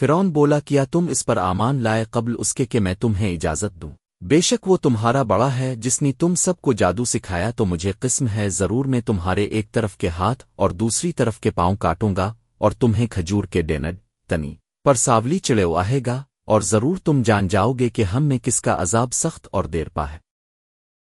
فرون بولا کیا تم اس پر آمان لائے قبل اس کے کہ میں تمہیں اجازت دوں۔ بے شک وہ تمہارا بڑا ہے، جس نے تم سب کو جادو سکھایا تو مجھے قسم ہے، ضرور میں تمہارے ایک طرف کے ہاتھ اور دوسری طرف کے پاؤں کاٹوں گا اور تمہیں کھجور کے ڈینڈ، تنی۔ پر ساولی چڑے آہے گا اور ضرور تم جان جاؤ گے کہ ہم میں کس کا عذاب سخت اور دیر پا ہے۔